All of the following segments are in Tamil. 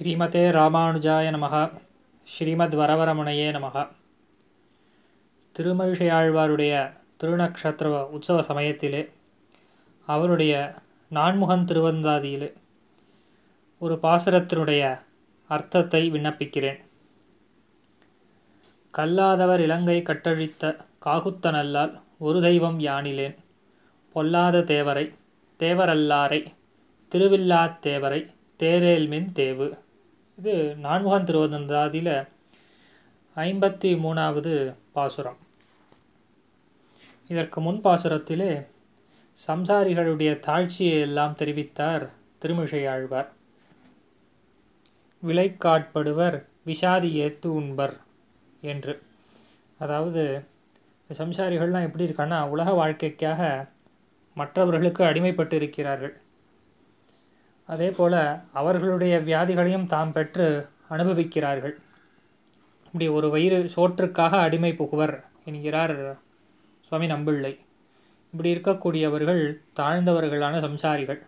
ஸ்ரீமதே ராமானுஜாய நமக. ஸ்ரீமத் வரவரமுனையே நமக. திருமழிசையாழ்வாருடைய திருநக்ஷத்திர உற்சவ சமயத்திலே அவருடைய நான்முகன் திருவந்தாதியிலே ஒரு பாசுரத்தினுடைய அர்த்தத்தை விண்ணப்பிக்கிறேன். கல்லாதவர் இலங்கை கட்டழித்த காகுத்தனல்லால் ஒரு தெய்வம் யானிலேன். பொல்லாத தேவரை தேவரல்லாரை திருவில்லாத்தேவரை தேரேல்மின் தேவு. இது நான்முகன் திருவதந்தாதியில் ஐம்பத்தி மூணாவது பாசுரம். இதற்கு முன் பாசுரத்திலே சம்சாரிகளுடைய தாழ்ச்சியை எல்லாம் தெரிவித்தார் திருமிஷையாழ்வார் விலைக்காட்படுவர் விஷாதி ஏத்து உண்பர் என்று. அதாவது சம்சாரிகள்லாம் எப்படி இருக்கான்னா உலக வாழ்க்கைக்காக மற்றவர்களுக்கு அடிமைப்பட்டு இருக்கிறார்கள் அதே போல் அவர்களுடைய வியாதிகளையும் தாம் பெற்று அனுபவிக்கிறார்கள். இப்படி ஒரு வயிறு சோற்றுக்காக அடிமை புகுவர் என்கிறார் சுவாமி நம்பிள்ளை. இப்படி இருக்கக்கூடியவர்கள் தாழ்ந்தவர்களான சம்சாரிகள்.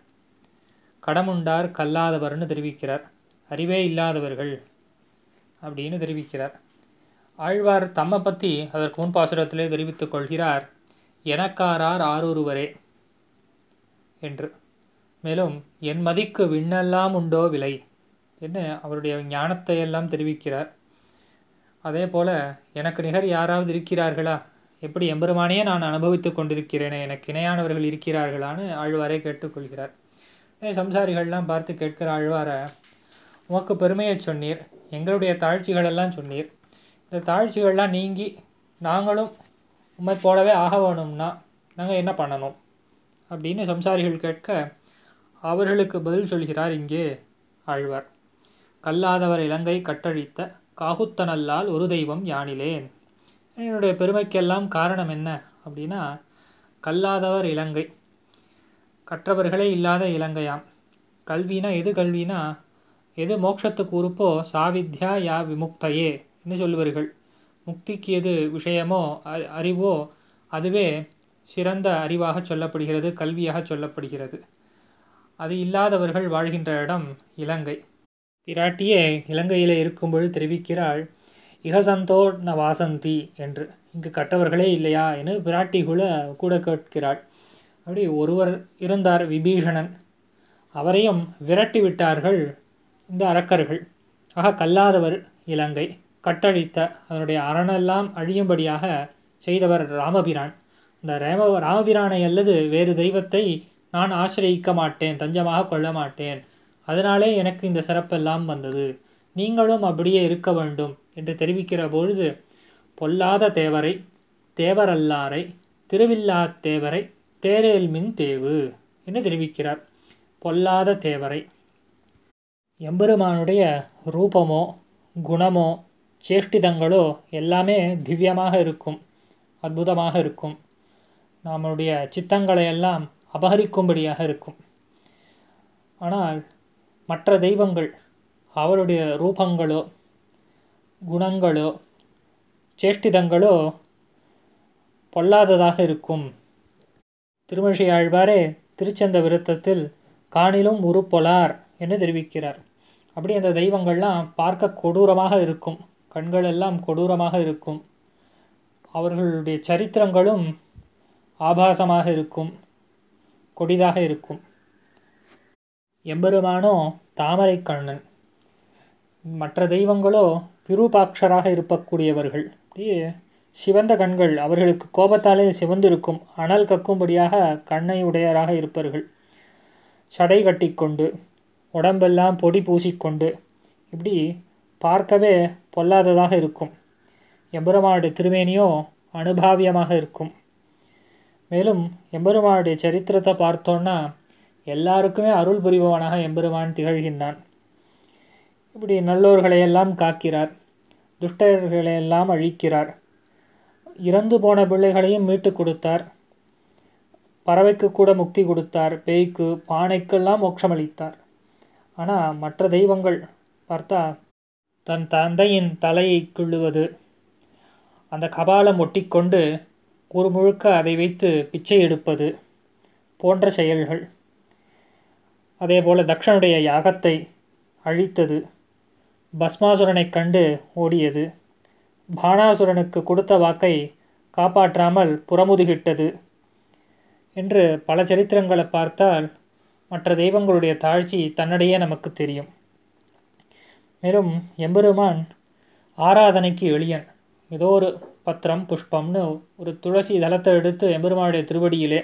கடமுண்டார் கல்லாதவர்னு தெரிவிக்கிறார். அறிவே இல்லாதவர்கள் அப்படின்னு தெரிவிக்கிறார். ஆழ்வார் தம்மை பற்றி அதற்கு முன் பாசுரத்திலே தெரிவித்துக் கொள்கிறார் எனக்காரார் ஆரூருவரே என்று. மேலும் என் மதிக்கு விண்ணெல்லாம் உண்டோ விலை? என்று அவருடைய ஞானத்தை எல்லாம் தெரிவிக்கிறார். அதே போல் எனக்கு நிகர் யாராவது இருக்கிறார்களா? எப்படி எம்பெருமானையே நான் அனுபவித்து கொண்டிருக்கிறேனே எனக்கு இணையானவர்கள் இருக்கிறார்களான்னு ஆழ்வாரே கேட்டுக்கொள்கிறார். சம்சாரிகள்லாம் பார்த்து கேட்கிற ஆழ்வாரை உமக்கு பெருமையை சொன்னீர் எங்களுடைய தாழ்ச்சிகளெல்லாம் சொன்னீர். இந்த தாழ்ச்சிகள்லாம் நீங்கி நாங்களும் உண்மை போலவே ஆக வேணும்னா நாங்கள் என்ன பண்ணணும்? அப்படின்னு சம்சாரிகள் கேட்க அவர்களுக்கு பதில் சொல்கிறார் இங்கே ஆழ்வார். கல்லாதவர் இலங்கை கட்டழித்த காகுத்தனல்லால் ஒரு தெய்வம் யானிலேன். என்னுடைய பெருமைக்கெல்லாம் காரணம் என்ன? அப்படின்னா கல்லாதவர் இலங்கை. கற்றவர்களே இல்லாத இலங்கையாம். கல்வினா எது கல்வினா எது மோட்சத்துக்கு உறுப்போ சாவித்யா யா விமுக்தையே என்று சொல்லுவார்கள். முக்திக்கு எது விஷயமோ அறிவோ அதுவே சிறந்த அறிவாக சொல்லப்படுகிறது கல்வியாக சொல்லப்படுகிறது. அது இல்லாதவர்கள் வாழ்கின்ற இடம் இலங்கை. பிராட்டியே இலங்கையில் இருக்கும்பொழுது தெரிவிக்கிறாள் இகசந்தோ ந வாசந்தி என்று. இங்கு கட்டவர்களே இல்லையா? என்று பிராட்டி கூட கூட கேட்கிறாள். அப்படி ஒருவர் இருந்தார் விபீஷணன். அவரையும் விரட்டி விட்டார்கள் இந்த அரக்கர்கள். ஆக கல்லாதவர் இலங்கை. கட்டழித்த அதனுடைய அரணெல்லாம் அழியும்படியாக செய்தவர் ராமபிரான். இந்த ரேம ராமபிரானை அல்லது வேறு தெய்வத்தை நான் ஆசிரியிக்க மாட்டேன் தஞ்சமாக கொள்ள மாட்டேன். அதனாலே எனக்கு இந்த சிறப்பெல்லாம் வந்தது. நீங்களும் அப்படியே இருக்க வேண்டும் என்று தெரிவிக்கிற பொழுது பொல்லாத தேவரை தேவரல்லாரை திருவில்லாத் தேவரை தேரேல்மின் தேவு என்று தெரிவிக்கிறார். பொல்லாத தேவரை. எம்பெருமானுடைய ரூபமோ குணமோ சேஷ்டிதங்களோ எல்லாமே திவ்யமாக இருக்கும் அற்புதமாக இருக்கும். நம்முடைய சித்தங்களை எல்லாம் அபகரிக்கும்படியாக இருக்கும். ஆனால் மற்ற தெய்வங்கள் அவருடைய ரூபங்களோ குணங்களோ சேஷ்டிதங்களோ பொல்லாததாக இருக்கும். திருமழியாழ்வாரே திருச்சந்த விருத்தத்தில் காணிலும் உருப்பொலார் என்று தெரிவிக்கிறார். அப்படி அந்த தெய்வங்கள்லாம் பார்க்க கொடூரமாக இருக்கும். கண்கள் எல்லாம் கொடூரமாக இருக்கும். அவர்களுடைய சரித்திரங்களும் ஆபாசமாக இருக்கும். கொடிதாக இருக்கும். எம்பெருமானோ தாமரை கண்ணன். மற்ற தெய்வங்களோ விரூபாட்சராக இருப்பக்கூடியவர்கள். அப்படியே சிவந்த கண்கள் அவர்களுக்கு கோபத்தாலே சிவந்திருக்கும். அனல் கக்கும்படியாக கண்ணை உடையராக இருப்பார்கள். சடை கட்டிக்கொண்டு உடம்பெல்லாம் பொடி பூசிக்கொண்டு இப்படி பார்க்கவே பொல்லாததாக இருக்கும். எம்பெருமானுடைய திருமேனியோ அனுபாவியமாக இருக்கும். மேலும் எம்பெருமானுடைய சரித்திரத்தை பார்த்தோன்னா எல்லாருக்குமே அருள் புரிபவனாக எம்பெருமான் திகழ்கின்றான். இப்படி நல்லோர்களையெல்லாம் காக்கிறார் துஷ்டர்களையெல்லாம் அழிக்கிறார் இறந்து போன பிள்ளைகளையும் மீட்டு கொடுத்தார் பறவைக்கு கூட முக்தி கொடுத்தார் பேய்க்கு பானைக்கெல்லாம் மோட்சமளித்தார். ஆனால் மற்ற தெய்வங்கள் பார்த்தா தன் தந்தையின் தலையை கிள்ளுவது அந்த கபாலம் ஒட்டிக்கொண்டு ஒரு முழுக்க அதை வைத்து பிச்சை எடுப்பது போன்ற செயல்கள். அதேபோல் தக்ஷனுடைய யாகத்தை அழித்தது பஸ்மாசுரனைக் கண்டு ஓடியது பானாசுரனுக்கு கொடுத்த வாக்கை காப்பாற்றாமல் புறமுதுகிட்டது என்று பல சரித்திரங்களை பார்த்தால் மற்ற தெய்வங்களுடைய தாழ்ச்சி தன்னிடையே நமக்கு தெரியும். மேலும் எம்பெருமான் ஆராதனைக்கு எளியன். ஏதோ ஒரு பத்திரம் புஷ்பம்னு ஒரு துளசி தளத்தை எடுத்து எம்பெருமானுடைய திருவடியிலே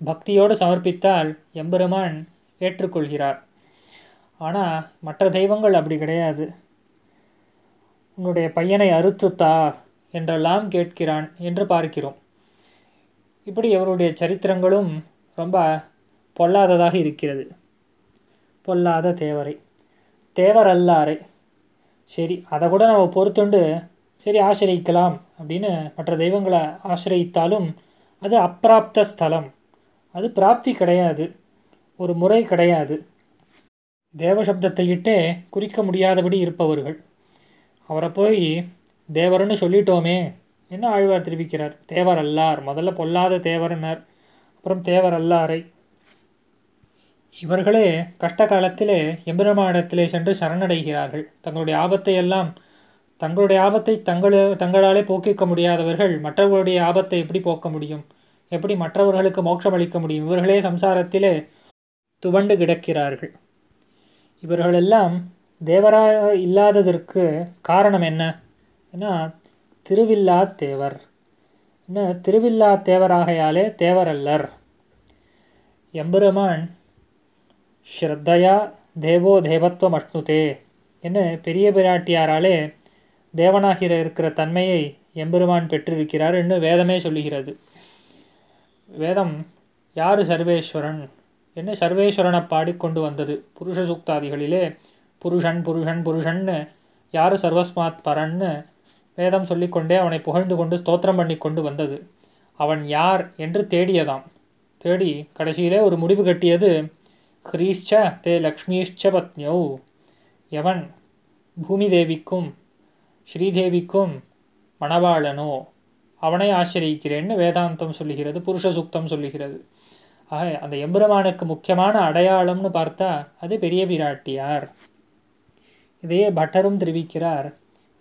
பக்தியோடு சமர்ப்பித்தால் எம்பெருமான் ஏற்றுக்கொள்கிறார். ஆனால் மற்ற தெய்வங்கள் அப்படி கிடையாது. உன்னுடைய பையனை அறுத்துத்தா என்றெல்லாம் கேட்கிறான் என்று பார்க்கிறோம். இப்படி இவருடைய சரித்திரங்களும் ரொம்ப பொல்லாததாக இருக்கிறது. பொல்லாத தேவரை. தேவர் அல்லாரை. சரி அதை கூட நம்ம பொறுத்துண்டு சரி ஆசிரியிக்கலாம் அப்படின்னு மற்ற தெய்வங்களை ஆசிரியித்தாலும் அது அப்பிராப்த ஸ்தலம். அது பிராப்தி கிடையாது. ஒரு முறை கிடையாது. தேவசப்தத்தை இட்டே குறிக்க முடியாதபடி இருப்பவர்கள். அவரை போய் தேவர்னு சொல்லிட்டோமே என்ன ஆழ்வார் தெரிவிக்கிறார்? தேவர் அல்லார் முதல்ல பொல்லாத தேவரனர் அப்புறம் தேவர் அல்லாரை இவர்களே கஷ்ட காலத்திலே எம்பிரமாடத்திலே சென்று சரணடைகிறார்கள். தங்களுடைய ஆபத்தை எல்லாம் தங்களுடைய ஆபத்தை தங்கள தங்களாலே போக்கிக்க முடியாதவர்கள் மற்றவர்களுடைய ஆபத்தை எப்படி போக்க முடியும்? எப்படி மற்றவர்களுக்கு மோட்சம் அளிக்க முடியும்? இவர்களே சம்சாரத்திலே துவண்டு கிடக்கிறார்கள். இவர்களெல்லாம் தேவராக இல்லாததற்கு காரணம் என்ன? ஏன்னா திருவில்லா தேவர். என்ன திருவில்லா தேவராகையாலே தேவரல்லர். எம்பெருமான் ஸ்ரத்தையா தேவோ தேவத்துவம் அஷ்ணுதே என்ன பெரிய பிராட்டியாராலே தேவனாகிற இருக்கிற தன்மையை எம்பெருமான் பெற்றிருக்கிறார் என்று வேதமே சொல்லுகிறது. வேதம் யார் சர்வேஸ்வரன்? என்ன சர்வேஸ்வரனை பாடிக்கொண்டு வந்தது. புருஷ சூக்தாதிகளிலே புருஷன் புருஷன் புருஷன்னு யார் சர்வஸ்மாத் பரன்னு? வேதம் சொல்லிக்கொண்டே அவனை புகழ்ந்து கொண்டு ஸ்தோத்திரம் பண்ணி கொண்டு வந்தது. அவன் யார்? என்று தேடியதாம். தேடி கடைசியிலே ஒரு முடிவு கட்டியது ஹ்ரீஷ்ச தே லக்ஷ்மீஷ்ச பத்னியோ எவன்? பூமி தேவிக்கும் ஸ்ரீதேவிக்கும் மணவாளனோ அவனை ஆசிரியிக்கிறேன்னு வேதாந்தம் சொல்லுகிறது புருஷ சுக்தம் சொல்லுகிறது. ஆக அந்த எம்பெருமானுக்கு முக்கியமான அடையாளம்னு பார்த்தா அது பெரிய பிராட்டியார். இதையே பட்டரும் தெரிவிக்கிறார்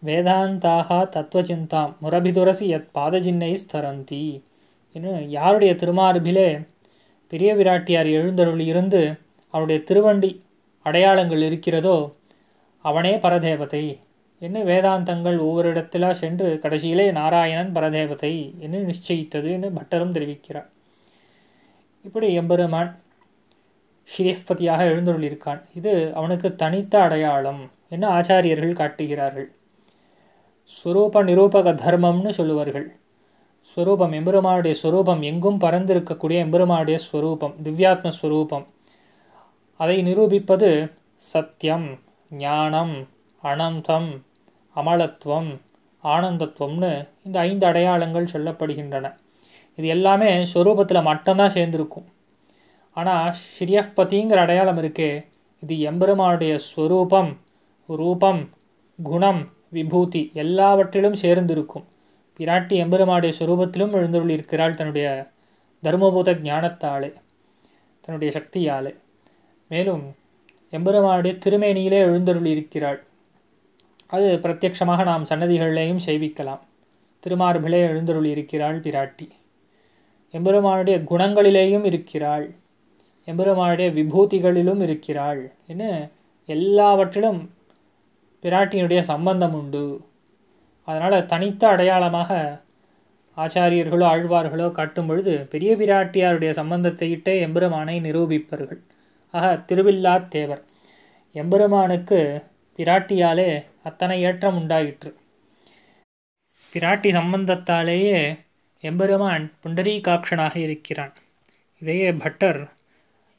வேதாந்தாக தத்துவச்சிந்தாம் முரபிதுரசி யத் பாதஜின்னை ஸ்தரந்தி. இன்னும் யாருடைய திருமார்பிலே பெரிய விராட்டியார் எழுந்தருள் இருந்து அவருடைய திருவண்டி அடையாளங்கள் இருக்கிறதோ அவனே பரதேவதை என்ன வேதாந்தங்கள் ஒவ்வொரு இடத்திலா சென்று கடைசியிலே நாராயணன் பரதேவதை என்று நிச்சயித்தது என்று பட்டரும் தெரிவிக்கிறார். இப்படி எம்பெருமான் ஸ்ரீபதியாக எழுந்தருளியிருக்கான். இது அவனுக்கு தனித்த அடையாளம் என்று ஆச்சாரியர்கள் காட்டுகிறார்கள். ஸ்வரூப நிரூபக தர்மம்னு சொல்லுவார்கள். ஸ்வரூபம் எம்பெருமானுடைய ஸ்வரூபம் எங்கும் பறந்திருக்கக்கூடிய எம்பெருமானுடைய ஸ்வரூபம் திவ்யாத்ம ஸ்வரூபம் அதை நிரூபிப்பது சத்தியம் ஞானம் அனந்தம் அமலத்துவம் ஆனந்தத்துவம்னு இந்த ஐந்து அடையாளங்கள் சொல்லப்படுகின்றன. இது எல்லாமே ஸ்வரூபத்தில் மட்டும்தான் சேர்ந்துருக்கும். ஆனால் ஸ்ரீயப்பதிங்கிற அடையாளம் இருக்கே இது எம்பெருமானுடைய ஸ்வரூபம் ரூபம் குணம் விபூதி எல்லாவற்றிலும் சேர்ந்திருக்கும். பிராட்டி எம்பெருமானுடைய ஸ்வரூபத்திலும் எழுந்தருள் இருக்கிறாள் தன்னுடைய தர்மபூத ஞானத்தாலே தன்னுடைய சக்தியாலே. மேலும் எம்பெருமானுடைய திருமேனியிலே எழுந்தருள் இருக்கிறாள் அது பிரத்யட்சமாக நாம் சன்னதிகளிலேயும் செய்விக்கலாம். திருமார்பிலே எழுந்தருள் இருக்கிறாள் பிராட்டி. எம்பெருமானுடைய குணங்களிலேயும் இருக்கிறாள். எம்பெருமானுடைய விபூதிகளிலும் இருக்கிறாள். என்ன? எல்லாவற்றிலும் பிராட்டியினுடைய சம்பந்தம் உண்டு. அதனால் தனித்த அடையாளமாக ஆச்சாரியர்களோ ஆழ்வார்களோ காட்டும் பொழுது பெரிய பிராட்டியாருடைய சம்பந்தத்தையிட்டே எம்பெருமானை நிரூபிப்பார்கள். ஆக திருவில்லா தேவர். எம்பெருமானுக்கு பிராட்டியாலே அத்தனை ஏற்றம் உண்டாயிற்று. பிராட்டி சம்பந்தத்தாலேயே எம்பெருமான் புண்டரீகாட்சனாக இருக்கிறான். இதையே பட்டர்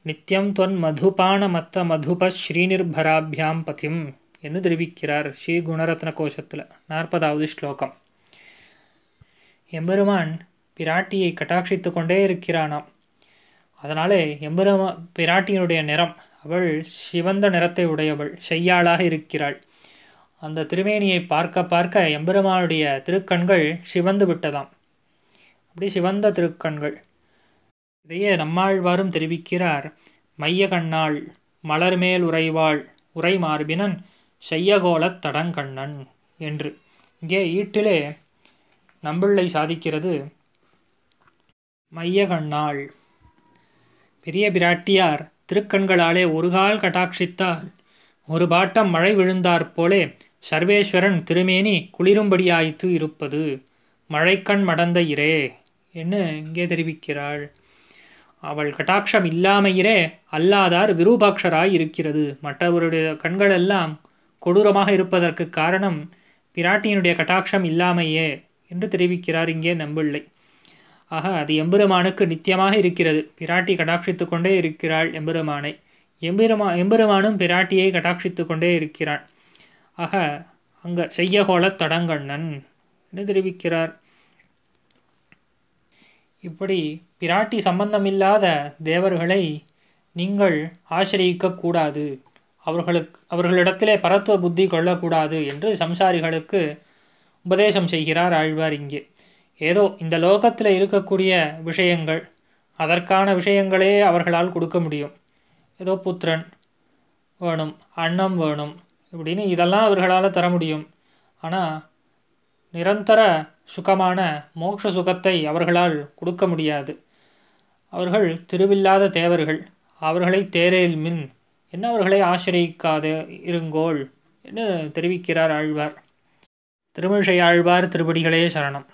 நித்யம் தொன் மதுபான மத்த மதுப ஸ்ரீநிர்பராபியாம் பதிம் என்று தெரிவிக்கிறார் ஸ்ரீ குணரத்ன கோஷத்தில் நாற்பதாவது ஸ்லோகம். எம்பெருமான் பிராட்டியை கட்டாட்சித்து கொண்டே இருக்கிறானாம். அதனாலே எம்பெருமா பிராட்டியினுடைய நிறம் அவள் சிவந்த நிறத்தை உடையவள் செய்யாளாக இருக்கிறாள். அந்த திருமேனியை பார்க்க பார்க்க எம்பெருமானுடைய திருக்கண்கள் சிவந்து விட்டதாம். அப்படி சிவந்த திருக்கண்கள். இதையே நம்மாழ்வாரும் தெரிவிக்கிறார். மைய கண்ணாள் மலர்மேல் உறைவாள் உரை மார்பினன் செய்யகோலத் தடங்கண்ணன் என்று. இங்கே ஈட்டிலே நம்பிள்ளை சாதிக்கிறது மைய கண்ணாள். பெரிய பிராட்டியார் திருக்கண்களாலே ஒருகால் கட்டாட்சித்தால் ஒரு பாட்டம் மழை விழுந்தாற் போலே சர்வேஸ்வரன் திருமேனி குளிரும்படியாய்த்து இருப்பது. மழைக்கண் மடந்த இரே என்று இங்கே தெரிவிக்கிறாள்? அவள் கட்டாட்சம் இல்லாமையிறே அல்லாதார் விரூபாட்சராய் இருக்கிறது. மற்றவருடைய கண்களெல்லாம் கொடூரமாக இருப்பதற்கு காரணம் பிராட்டியினுடைய கட்டாட்சம் இல்லாமையே என்று தெரிவிக்கிறார் இங்கே நம்பிள்ளை. ஆக அது எம்பெருமானுக்கு நித்தியமாக இருக்கிறது. பிராட்டி கடாட்சித்து கொண்டே இருக்கிறாள் எம்பெருமானை. எம்பெருமா எம்பெருமானும் பிராட்டியை கடாட்சித்து கொண்டே இருக்கிறான். ஆக அங்கே செய்யகோல தடங்கண்ணன் என்று தெரிவிக்கிறார். இப்படி பிராட்டி சம்பந்தமில்லாத தேவர்களை நீங்கள் ஆசிரியிக்க கூடாது. அவர்களுக்கு அவர்களிடத்திலே பரத்துவ புத்தி கொள்ளக்கூடாது என்று சம்சாரிகளுக்கு உபதேசம் செய்கிறார் ஆழ்வார் இங்கே. ஏதோ இந்த லோகத்தில் இருக்கக்கூடிய விஷயங்கள் அதற்கான விஷயங்களே அவர்களால் கொடுக்க முடியும். ஏதோ புத்திரன் வேணும் அன்னம் வேணும் இப்படின்னு இதெல்லாம் அவர்களால் தர முடியும். ஆனால் நிரந்தர சுகமான மோட்ச சுகத்தை அவர்களால் கொடுக்க முடியாது. அவர்கள் திருவில்லாத தேவர்கள். அவர்களை தேரேல் மின். என்ன அவர்களை ஆசிரியிக்காது இருங்கோள் என்று தெரிவிக்கிறார் ஆழ்வார். திருமிழை ஆழ்வார் திருப்படிகளே சரணம்.